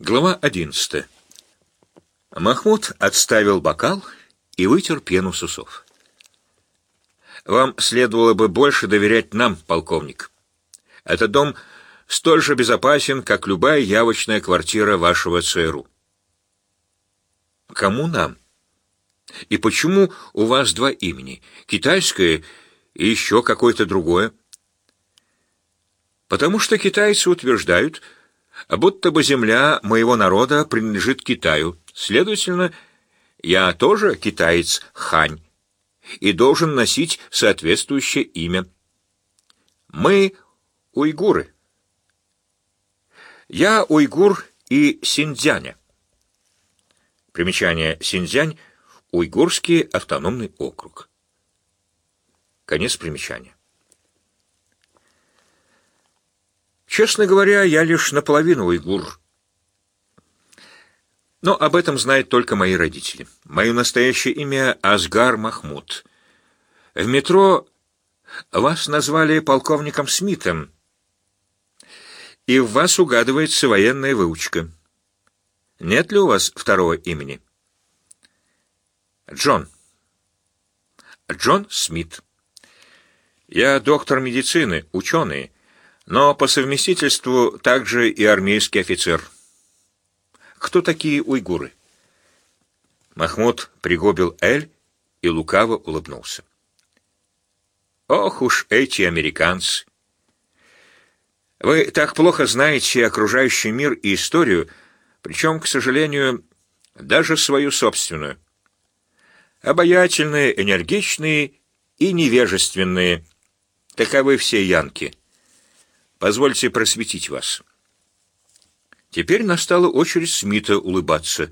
Глава одиннадцатая. Махмуд отставил бокал и вытер пену с усов. «Вам следовало бы больше доверять нам, полковник. Этот дом столь же безопасен, как любая явочная квартира вашего ЦРУ». «Кому нам? И почему у вас два имени? Китайское и еще какое-то другое?» «Потому что китайцы утверждают, будто бы земля моего народа принадлежит Китаю. Следовательно, я тоже китаец Хань и должен носить соответствующее имя. Мы уйгуры. Я уйгур и Синьцзяня. Примечание Синьцзянь — уйгурский автономный округ. Конец примечания. Честно говоря, я лишь наполовину уйгур. Но об этом знают только мои родители. Мое настоящее имя Асгар Махмуд. В метро вас назвали полковником Смитом, и в вас угадывается военная выучка. Нет ли у вас второго имени? Джон. Джон Смит. Я доктор медицины, ученый, но по совместительству также и армейский офицер. Кто такие уйгуры? Махмуд пригубил Эль и лукаво улыбнулся. Ох уж эти американцы! Вы так плохо знаете окружающий мир и историю, причем, к сожалению, даже свою собственную. Обаятельные, энергичные и невежественные. Таковы все янки. Позвольте просветить вас. Теперь настала очередь Смита улыбаться.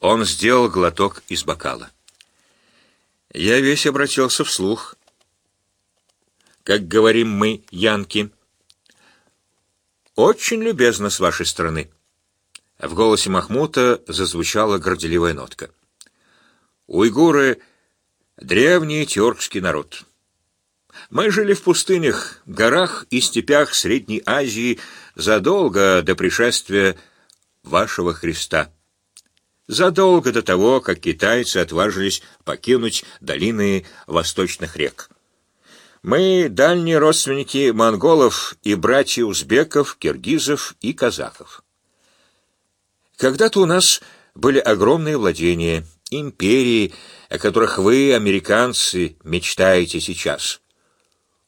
Он сделал глоток из бокала. Я весь обратился вслух. Как говорим мы, янки. Очень любезно с вашей стороны. В голосе Махмута зазвучала горделивая нотка. Уйгуры — древний тюркский народ. Мы жили в пустынях, горах и степях Средней Азии задолго до пришествия вашего Христа. Задолго до того, как китайцы отважились покинуть долины восточных рек. Мы дальние родственники монголов и братья узбеков, киргизов и казахов. Когда-то у нас были огромные владения, империи, о которых вы, американцы, мечтаете сейчас.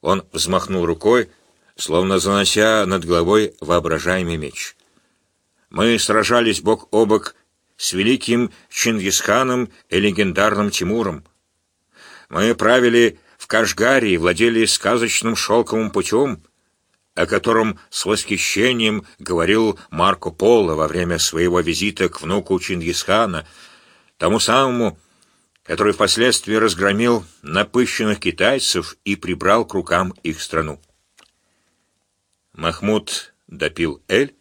Он взмахнул рукой, словно занося над головой воображаемый меч. Мы сражались бок о бок с великим Чингисханом и легендарным Тимуром. Мы правили в Кашгаре и владели сказочным шелковым путем, о котором с восхищением говорил Марко Поло во время своего визита к внуку Чингисхана, тому самому, который впоследствии разгромил напыщенных китайцев и прибрал к рукам их страну. Махмуд допил эль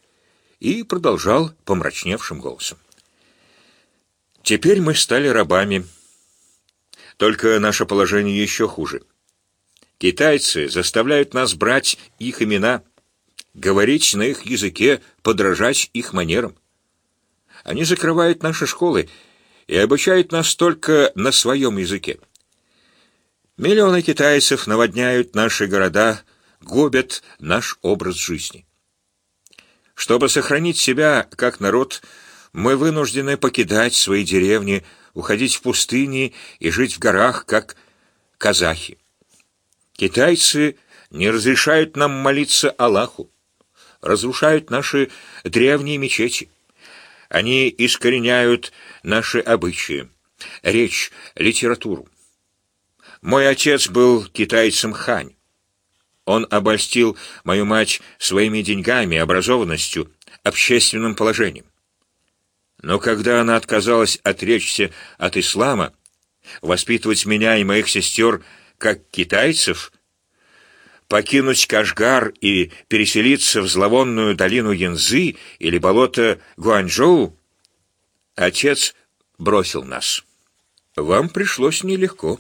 и продолжал помрачневшим голосом. «Теперь мы стали рабами. Только наше положение еще хуже. Китайцы заставляют нас брать их имена, говорить на их языке, подражать их манерам. Они закрывают наши школы и обучают нас только на своем языке. Миллионы китайцев наводняют наши города, губят наш образ жизни. Чтобы сохранить себя как народ, мы вынуждены покидать свои деревни, уходить в пустыни и жить в горах, как казахи. Китайцы не разрешают нам молиться Аллаху, разрушают наши древние мечети. Они искореняют наши обычаи, речь, литературу. Мой отец был китайцем Хань. Он обольстил мою мать своими деньгами, образованностью, общественным положением. Но когда она отказалась отречься от ислама, воспитывать меня и моих сестер как китайцев, покинуть Кашгар и переселиться в зловонную долину Янзы или болото Гуанчжоу, отец бросил нас. Вам пришлось нелегко.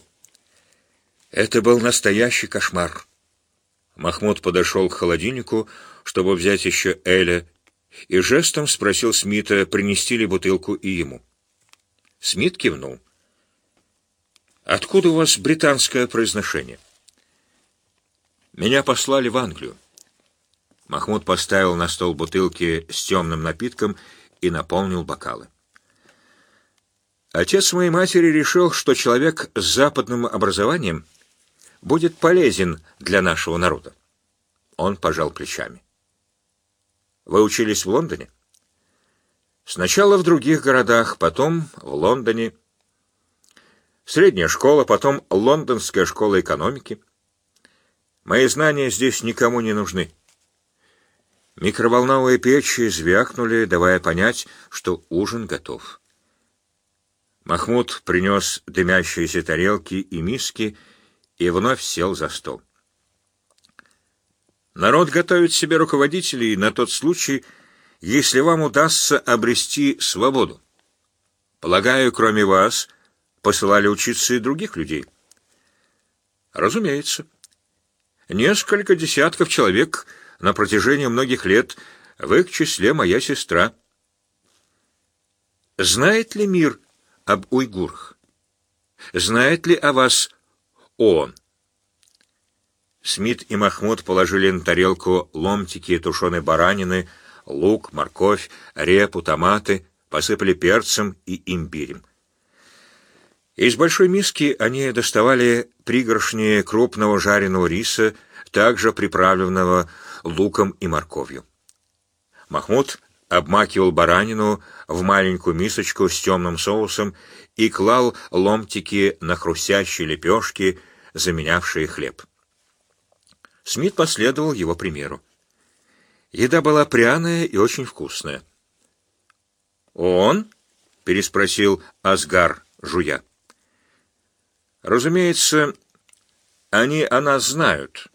Это был настоящий кошмар. Махмуд подошел к холодильнику, чтобы взять еще Эля, и жестом спросил Смита, принести ли бутылку и ему. Смит кивнул. «Откуда у вас британское произношение?» «Меня послали в Англию». Махмуд поставил на стол бутылки с темным напитком и наполнил бокалы. Отец моей матери решил, что человек с западным образованием будет полезен для нашего народа. Он пожал плечами. Вы учились в Лондоне? Сначала в других городах, потом в Лондоне. Средняя школа, потом Лондонская школа экономики. Мои знания здесь никому не нужны. Микроволновые печи звякнули, давая понять, что ужин готов. Махмуд принес дымящиеся тарелки и миски и вновь сел за стол. Народ готовит себе руководителей на тот случай, если вам удастся обрести свободу. Полагаю, кроме вас, посылали учиться и других людей. Разумеется. Несколько десятков человек на протяжении многих лет, в их числе моя сестра. Знает ли мир об уйгурах? Знает ли о вас он? Смит и Махмуд положили на тарелку ломтики тушеной баранины, лук, морковь, репу, томаты, посыпали перцем и имбирем. Из большой миски они доставали пригоршни крупного жареного риса, также приправленного луком и морковью. Махмуд обмакивал баранину в маленькую мисочку с темным соусом и клал ломтики на хрустящие лепешки, заменявшие хлеб. Смит последовал его примеру. Еда была пряная и очень вкусная. «Он?» — переспросил Асгар, жуя. «Разумеется, они о нас знают.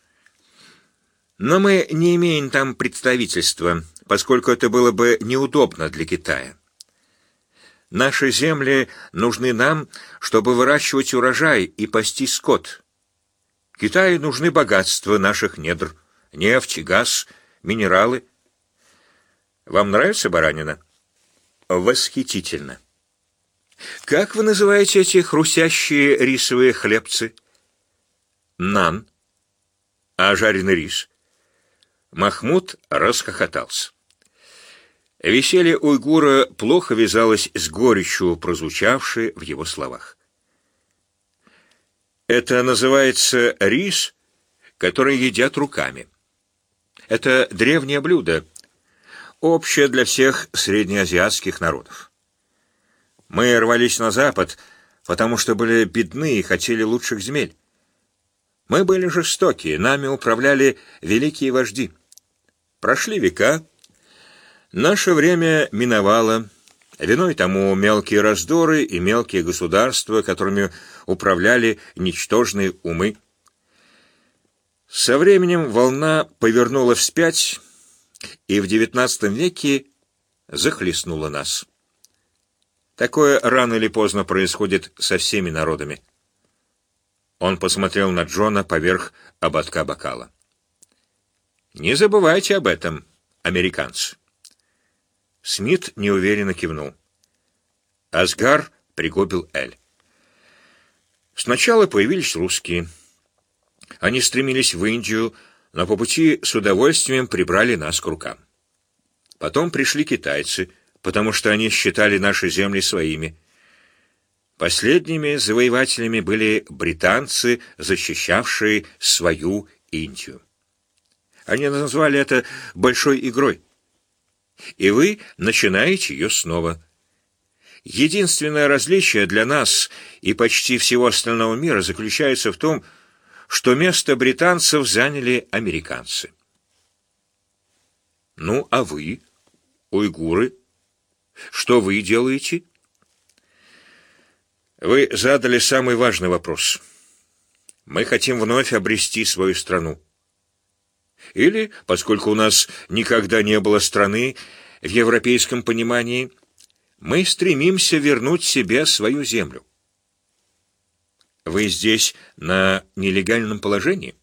Но мы не имеем там представительства, поскольку это было бы неудобно для Китая. Наши земли нужны нам, чтобы выращивать урожай и пасти скот». Китаю нужны богатства наших недр, нефть, газ, минералы. Вам нравится баранина? Восхитительно. Как вы называете эти хрустящие рисовые хлебцы? Нан. А жареный рис? Махмуд расхохотался. Веселье уйгура плохо вязалось с горечью, прозвучавшей в его словах. Это называется рис, который едят руками. Это древнее блюдо, общее для всех среднеазиатских народов. Мы рвались на запад, потому что были бедны и хотели лучших земель. Мы были жестоки, нами управляли великие вожди. Прошли века, наше время миновало, Виной тому мелкие раздоры и мелкие государства, которыми управляли ничтожные умы. Со временем волна повернула вспять и в XIX веке захлестнула нас. Такое рано или поздно происходит со всеми народами. Он посмотрел на Джона поверх ободка бокала. «Не забывайте об этом, американцы». Смит неуверенно кивнул. Асгар пригубил Эль. Сначала появились русские. Они стремились в Индию, но по пути с удовольствием прибрали нас к рукам. Потом пришли китайцы, потому что они считали наши земли своими. Последними завоевателями были британцы, защищавшие свою Индию. Они назвали это «большой игрой» и вы начинаете ее снова. Единственное различие для нас и почти всего остального мира заключается в том, что место британцев заняли американцы. Ну, а вы, уйгуры, что вы делаете? Вы задали самый важный вопрос. Мы хотим вновь обрести свою страну. Или, поскольку у нас никогда не было страны в европейском понимании, мы стремимся вернуть себе свою землю. Вы здесь на нелегальном положении?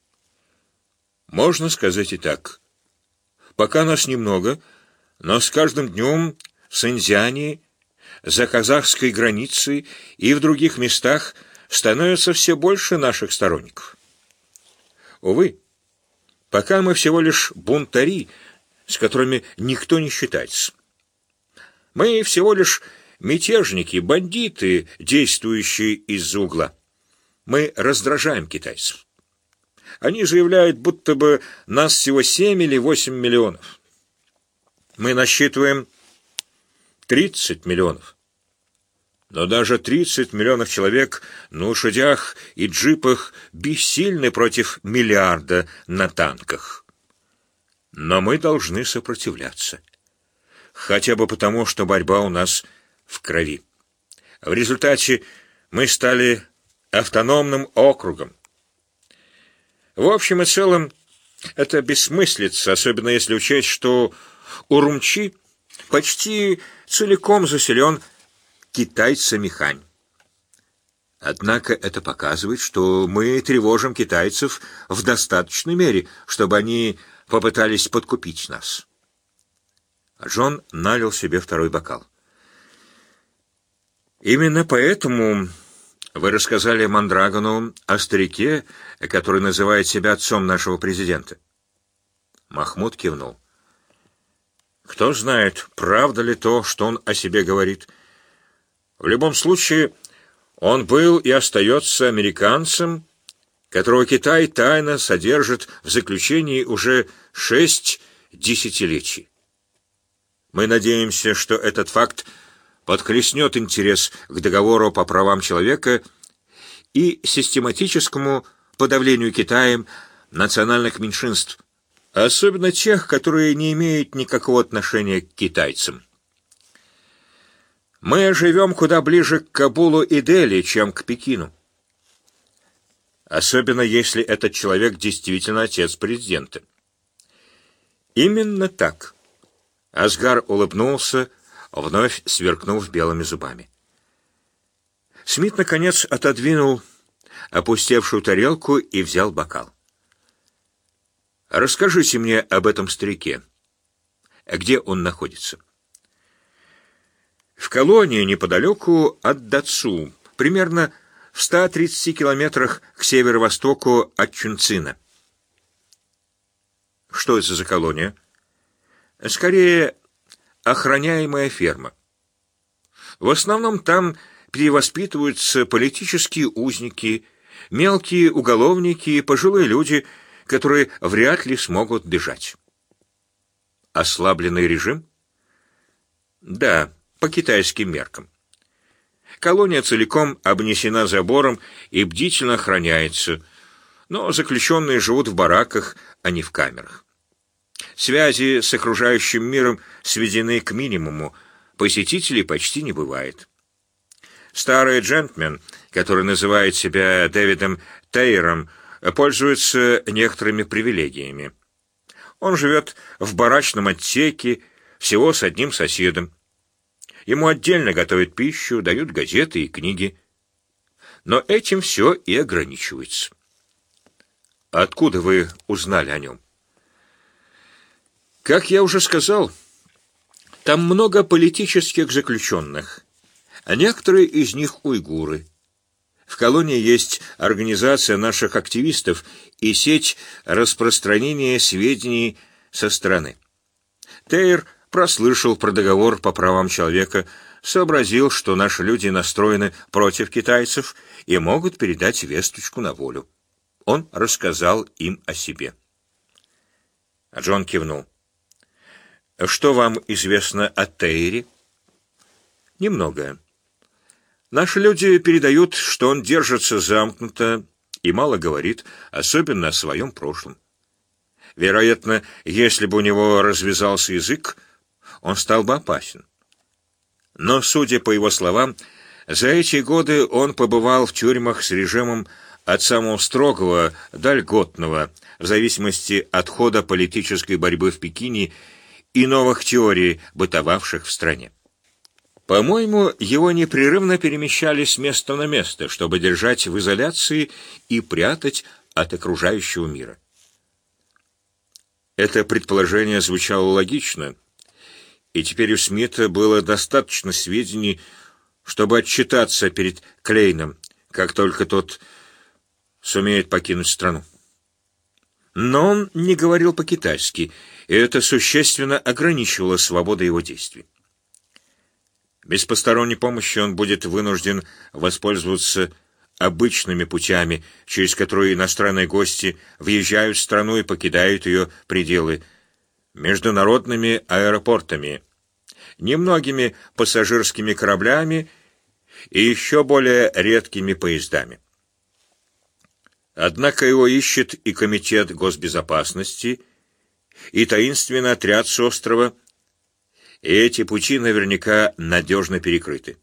Можно сказать и так. Пока нас немного, Но с каждым днем Синьцзяне, за казахской границей и в других местах становится все больше наших сторонников. Увы, пока мы всего лишь бунтари, с которыми никто не считается. Мы всего лишь мятежники, бандиты, действующие из-за угла. Мы раздражаем китайцев. Они заявляют, будто бы нас всего семь или восемь миллионов. Мы насчитываем 30 миллионов. Но даже 30 миллионов человек на лошадях и джипах бессильны против миллиарда на танках. Но мы должны сопротивляться. Хотя бы потому, что борьба у нас в крови. В результате мы стали автономным округом. В общем и целом, это бессмыслица, особенно если учесть, что Урумчи почти целиком заселен китайцами Хань. Однако это показывает, что мы тревожим китайцев в достаточной мере, чтобы они попытались подкупить нас. Джон налил себе второй бокал. Именно поэтому вы рассказали Мандрагону о старике, который называет себя отцом нашего президента. Махмуд кивнул. Кто знает, правда ли то, что он о себе говорит. В любом случае, он был и остается американцем, которого Китай тайно содержит в заключении уже шесть десятилетий. Мы надеемся, что этот факт подхлестнет интерес к договору по правам человека и систематическому подавлению Китаем национальных меньшинств, особенно тех, которые не имеют никакого отношения к китайцам. Мы живем куда ближе к Кабулу и Дели, чем к Пекину. Особенно если этот человек действительно отец президента. Именно так. Асгар улыбнулся, вновь сверкнув белыми зубами. Смит, наконец, отодвинул опустевшую тарелку и взял бокал. Расскажите мне об этом старике. Где он находится? В колонии неподалеку от Дацу, примерно в 130 километрах к северо-востоку от Чунцина. Что это за колония? Скорее, охраняемая ферма. В основном там перевоспитываются политические узники, мелкие уголовники пожилые люди – которые вряд ли смогут бежать. Ослабленный режим? Да, по китайским меркам. Колония целиком обнесена забором и бдительно охраняется, но заключенные живут в бараках, а не в камерах. Связи с окружающим миром сведены к минимуму, посетителей почти не бывает. Старый джентльмен, который называет себя Дэвидом Тейером, пользуется некоторыми привилегиями. Он живет в барачном отсеке, всего с одним соседом. Ему отдельно готовят пищу, дают газеты и книги. Но этим все и ограничивается. Откуда вы узнали о нем? Как я уже сказал, там много политических заключенных, а некоторые из них уйгуры. В колонии есть организация наших активистов и сеть распространения сведений со стороны. Тейр прослышал про договор по правам человека, сообразил, что наши люди настроены против китайцев и могут передать весточку на волю. Он рассказал им о себе. Джон кивнул. «Что вам известно о Тейре?» «Немногое. Наши люди передают, что он держится замкнуто и мало говорит, особенно о своем прошлом. Вероятно, если бы у него развязался язык, он стал бы опасен. Но, судя по его словам, за эти годы он побывал в тюрьмах с режимом от самого строгого до льготного, в зависимости от хода политической борьбы в Пекине и новых теорий, бытовавших в стране. По-моему, его непрерывно перемещали с места на место, чтобы держать в изоляции и прятать от окружающего мира. Это предположение звучало логично, и теперь у Смита было достаточно сведений, чтобы отчитаться перед Клейном, как только тот сумеет покинуть страну. Но он не говорил по-китайски, и это существенно ограничивало свободу его действий. Без посторонней помощи он будет вынужден воспользоваться обычными путями, через которые иностранные гости въезжают в страну и покидают ее пределы, международными аэропортами, немногими пассажирскими кораблями и еще более редкими поездами. Однако его ищет и Комитет госбезопасности, и таинственный отряд с острова, и эти пути наверняка надежно перекрыты.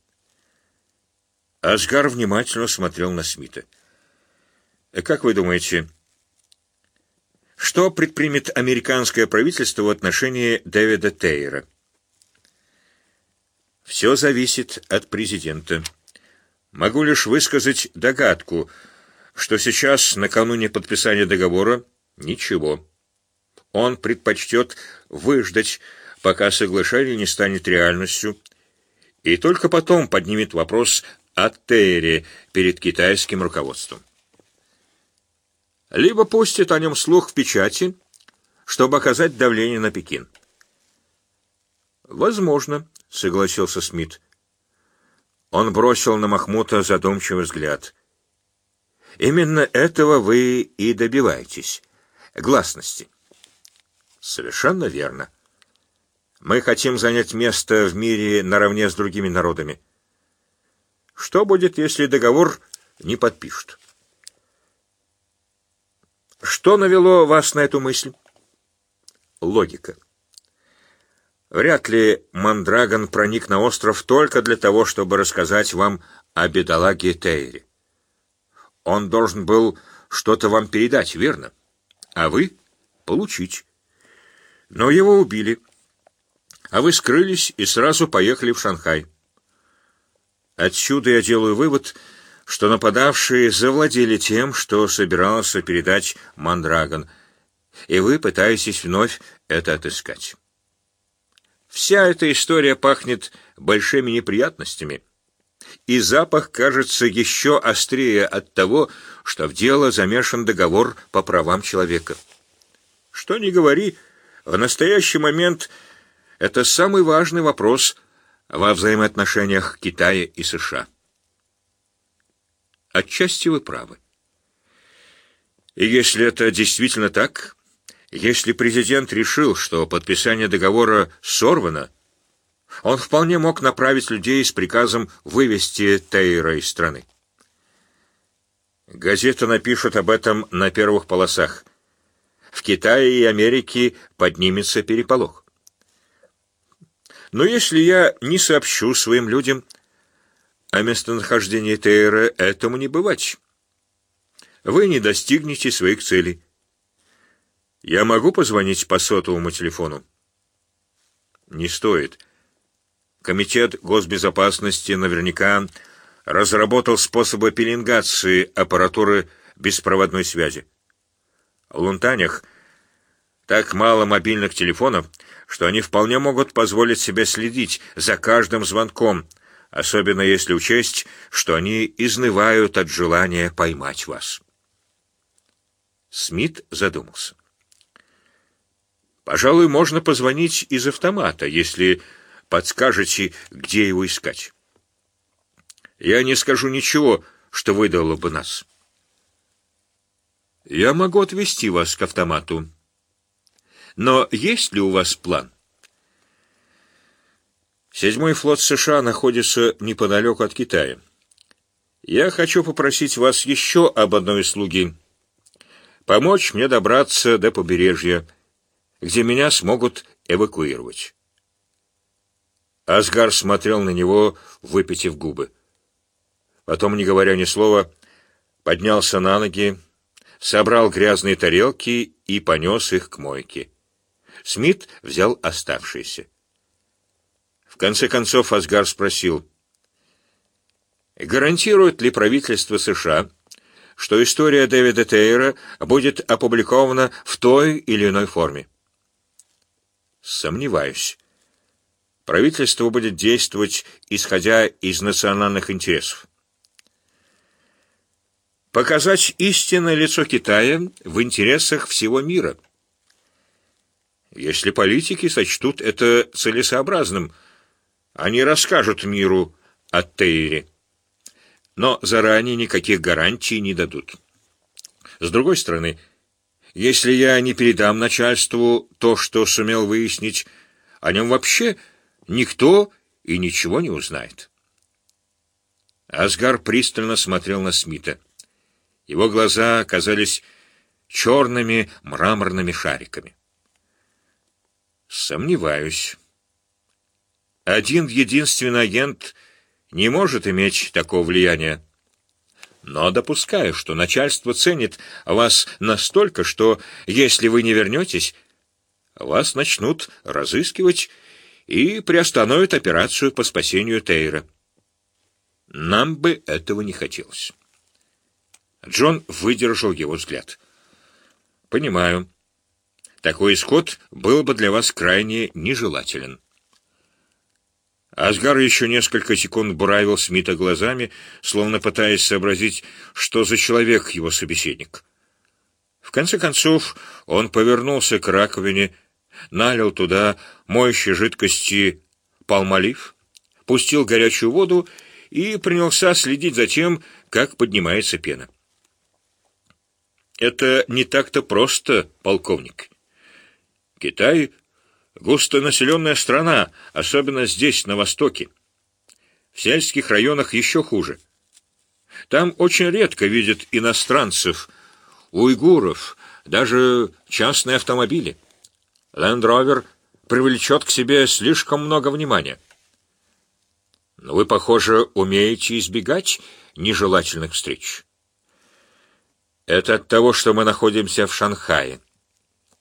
Асгар внимательно смотрел на Смита. «Как вы думаете, что предпримет американское правительство в отношении Дэвида Тейера?» «Все зависит от президента. Могу лишь высказать догадку, что сейчас, накануне подписания договора, ничего. Он предпочтет выждать, пока соглашение не станет реальностью, и только потом поднимет вопрос о Терре перед китайским руководством. Либо пустит о нем слух в печати, чтобы оказать давление на Пекин. «Возможно», — согласился Смит. Он бросил на Махмута задумчивый взгляд. «Именно этого вы и добиваетесь. Гласности». «Совершенно верно. Мы хотим занять место в мире наравне с другими народами. Что будет, если договор не подпишут? Что навело вас на эту мысль? Логика. Вряд ли Мандрагон проник на остров только для того, чтобы рассказать вам о бедолаге Тейре. Он должен был что-то вам передать, верно? А вы — получить. Но его убили. А вы скрылись и сразу поехали в Шанхай. Отсюда я делаю вывод, что нападавшие завладели тем, что собирался передать Мандрагон, и вы пытаетесь вновь это отыскать. Вся эта история пахнет большими неприятностями, и запах кажется еще острее от того, что в дело замешан договор по правам человека. Что ни говори, в настоящий момент это самый важный вопрос – во взаимоотношениях Китая и США. Отчасти вы правы. И если это действительно так, если президент решил, что подписание договора сорвано, он вполне мог направить людей с приказом вывести Тейра из страны. Газета напишет об этом на первых полосах. В Китае и Америке поднимется переполох. Но если я не сообщу своим людям о местонахождении Тейра, этому не бывать. Вы не достигнете своих целей. Я могу позвонить по сотовому телефону? Не стоит. Комитет госбезопасности наверняка разработал способы пеленгации аппаратуры беспроводной связи. В Лунтанях так мало мобильных телефонов, что они вполне могут позволить себе следить за каждым звонком, особенно если учесть, что они изнывают от желания поймать вас. Смит задумался. Пожалуй, можно позвонить из автомата, если подскажете, где его искать. Я не скажу ничего, что выдало бы нас. Я могу отвезти вас к автомату. Но есть ли у вас план? Седьмой флот США находится неподалеку от Китая. Я хочу попросить вас еще об одной услуге. Помочь мне добраться до побережья, где меня смогут эвакуировать. Асгар смотрел на него, выпитив губы. Потом, не говоря ни слова, поднялся на ноги, собрал грязные тарелки и понес их к мойке. Смит взял оставшиеся. В конце концов Асгар спросил, гарантирует ли правительство США, что история Дэвида Тейра будет опубликована в той или иной форме? Сомневаюсь. Правительство будет действовать, исходя из национальных интересов. Показать истинное лицо Китая в интересах всего мира. Если политики сочтут это целесообразным, они расскажут миру о Тейре. Но заранее никаких гарантий не дадут. С другой стороны, если я не передам начальству то, что сумел выяснить, о нем вообще никто и ничего не узнает. Асгар пристально смотрел на Смита. Его глаза казались черными мраморными шариками. Сомневаюсь. Один единственный агент не может иметь такого влияния. Но допускаю, что начальство ценит вас настолько, что, если вы не вернетесь, вас начнут разыскивать и приостановят операцию по спасению Тейра. Нам бы этого не хотелось. Джон выдержал его взгляд. «Понимаю. Такой исход был бы для вас крайне нежелателен». Асгар еще несколько секунд буравил Смита глазами, словно пытаясь сообразить, что за человек его собеседник. В конце концов он повернулся к раковине, налил туда моющей жидкости палмолив, пустил горячую воду и принялся следить за тем, как поднимается пена. Это не так-то просто, полковник. Китай Густонаселенная страна, особенно здесь, на востоке. В сельских районах еще хуже. Там очень редко видят иностранцев, уйгуров, даже частные автомобили. Ленд-Ровер привлечет к себе слишком много внимания. Но вы, похоже, умеете избегать нежелательных встреч. Это от того, что мы находимся в Шанхае.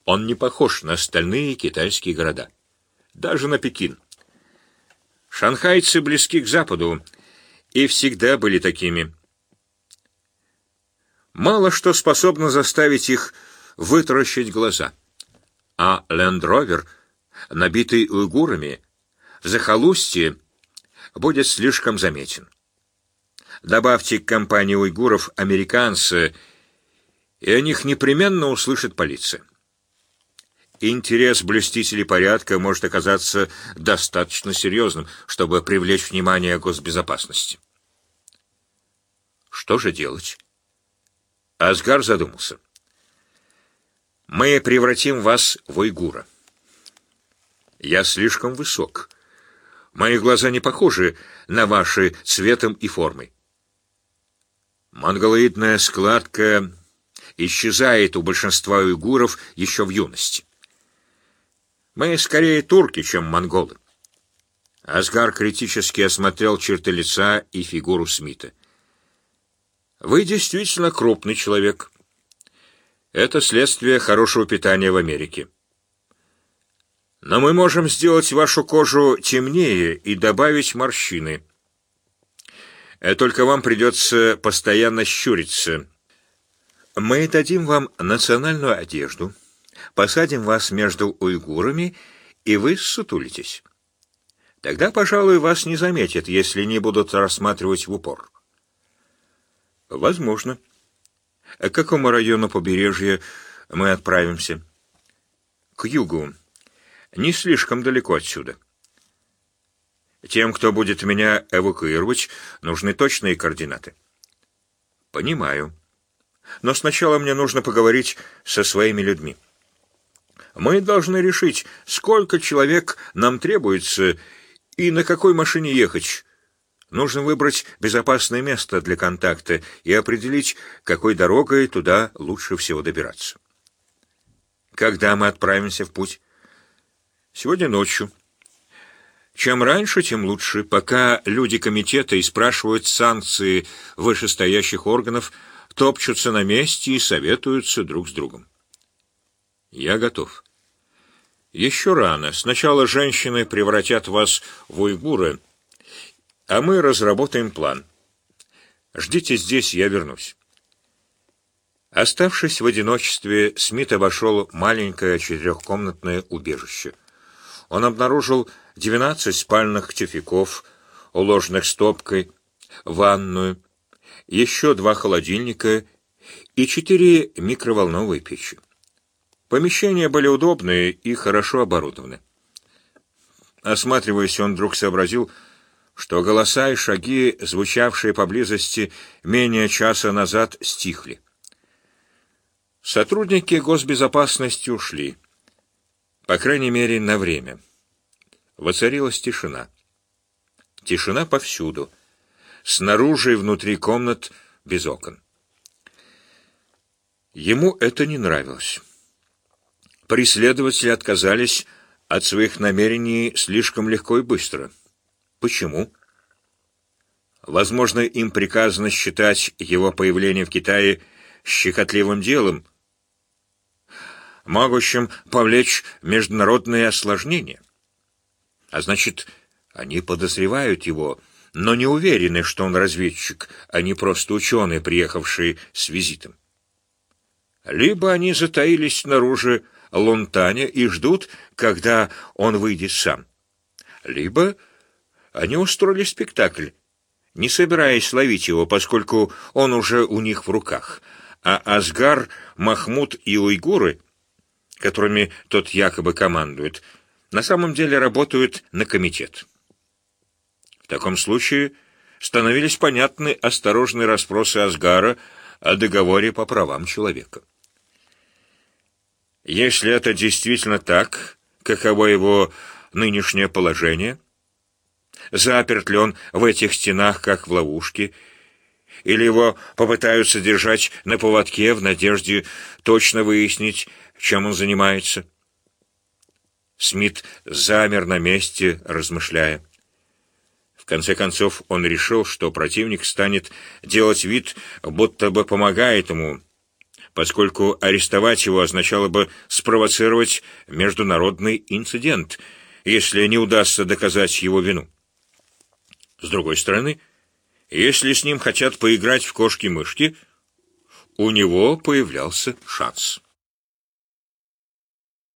Он не похож на остальные китайские города. Даже на Пекин. Шанхайцы близки к Западу и всегда были такими. Мало что способно заставить их вытаращить глаза. А лендровер, набитый уйгурами, в захолустье будет слишком заметен. Добавьте к компании уйгуров американцы, и о них непременно услышит полиция. Интерес блюстителей порядка может оказаться достаточно серьезным, чтобы привлечь внимание госбезопасности. Что же делать? Асгар задумался. Мы превратим вас в уйгура. Я слишком высок. Мои глаза не похожи на ваши цветом и формой. Монголоидная складка исчезает у большинства уйгуров еще в юности. Мы скорее турки, чем монголы. Асгар критически осмотрел черты лица и фигуру Смита. Вы действительно крупный человек. Это следствие хорошего питания в Америке. Но мы можем сделать вашу кожу темнее и добавить морщины. Э, только вам придется постоянно щуриться. Мы дадим вам национальную одежду — посадим вас между уйгурами, и вы сутулитесь. Тогда, пожалуй, вас не заметят, если не будут рассматривать в упор. Возможно. К какому району побережья мы отправимся? К югу. Не слишком далеко отсюда. Тем, кто будет меня эвакуировать, нужны точные координаты. Понимаю. Но сначала мне нужно поговорить со своими людьми. Мы должны решить, сколько человек нам требуется и на какой машине ехать. Нужно выбрать безопасное место для контакта и определить, какой дорогой туда лучше всего добираться. Когда мы отправимся в путь? Сегодня ночью. Чем раньше, тем лучше, пока люди комитета и спрашивают санкции вышестоящих органов, топчутся на месте и советуются друг с другом. Я готов. Еще рано. Сначала женщины превратят вас в уйгуры, а мы разработаем план. Ждите здесь, я вернусь. Оставшись в одиночестве, Смит обошел маленькое четырехкомнатное убежище. он обнаружил 12 спальных тюфяков, уложенных стопкой, ванную, еще два холодильника и четыре микроволновые печи. Помещения были удобные и хорошо оборудованы. Осматриваясь, он вдруг сообразил, что голоса и шаги, звучавшие поблизости менее часа назад, стихли. Сотрудники госбезопасности ушли. По крайней мере, на время. Воцарилась тишина. Тишина повсюду. Снаружи и внутри комнат без окон. Ему это не нравилось. Преследователи отказались от своих намерений слишком легко и быстро. Почему? Возможно, им приказано считать его появление в Китае щекотливым делом, могущим повлечь международные осложнения. А значит, они подозревают его, но не уверены, что он разведчик, а не просто ученый, приехавший с визитом. Либо они затаились снаружи Лунтаня и ждут, когда он выйдет сам. Либо они устроили спектакль, не собираясь ловить его, поскольку он уже у них в руках, а Асгар, Махмуд и уйгуры которыми тот якобы командует, на самом деле работают на комитет. В таком случае становились понятны осторожные расспросы Асгара о договоре по правам человека. Если это действительно так, каково его нынешнее положение? Заперт ли он в этих стенах, как в ловушке, или его попытаются держать на поводке в надежде точно выяснить, чем он занимается. Смит замер на месте, размышляя. В конце концов он решил, что противник станет делать вид, будто бы помогает ему, поскольку арестовать его означало бы спровоцировать международный инцидент, если не удастся доказать его вину. С другой стороны, если с ним хотят поиграть в кошки-мышки, у него появлялся шанс.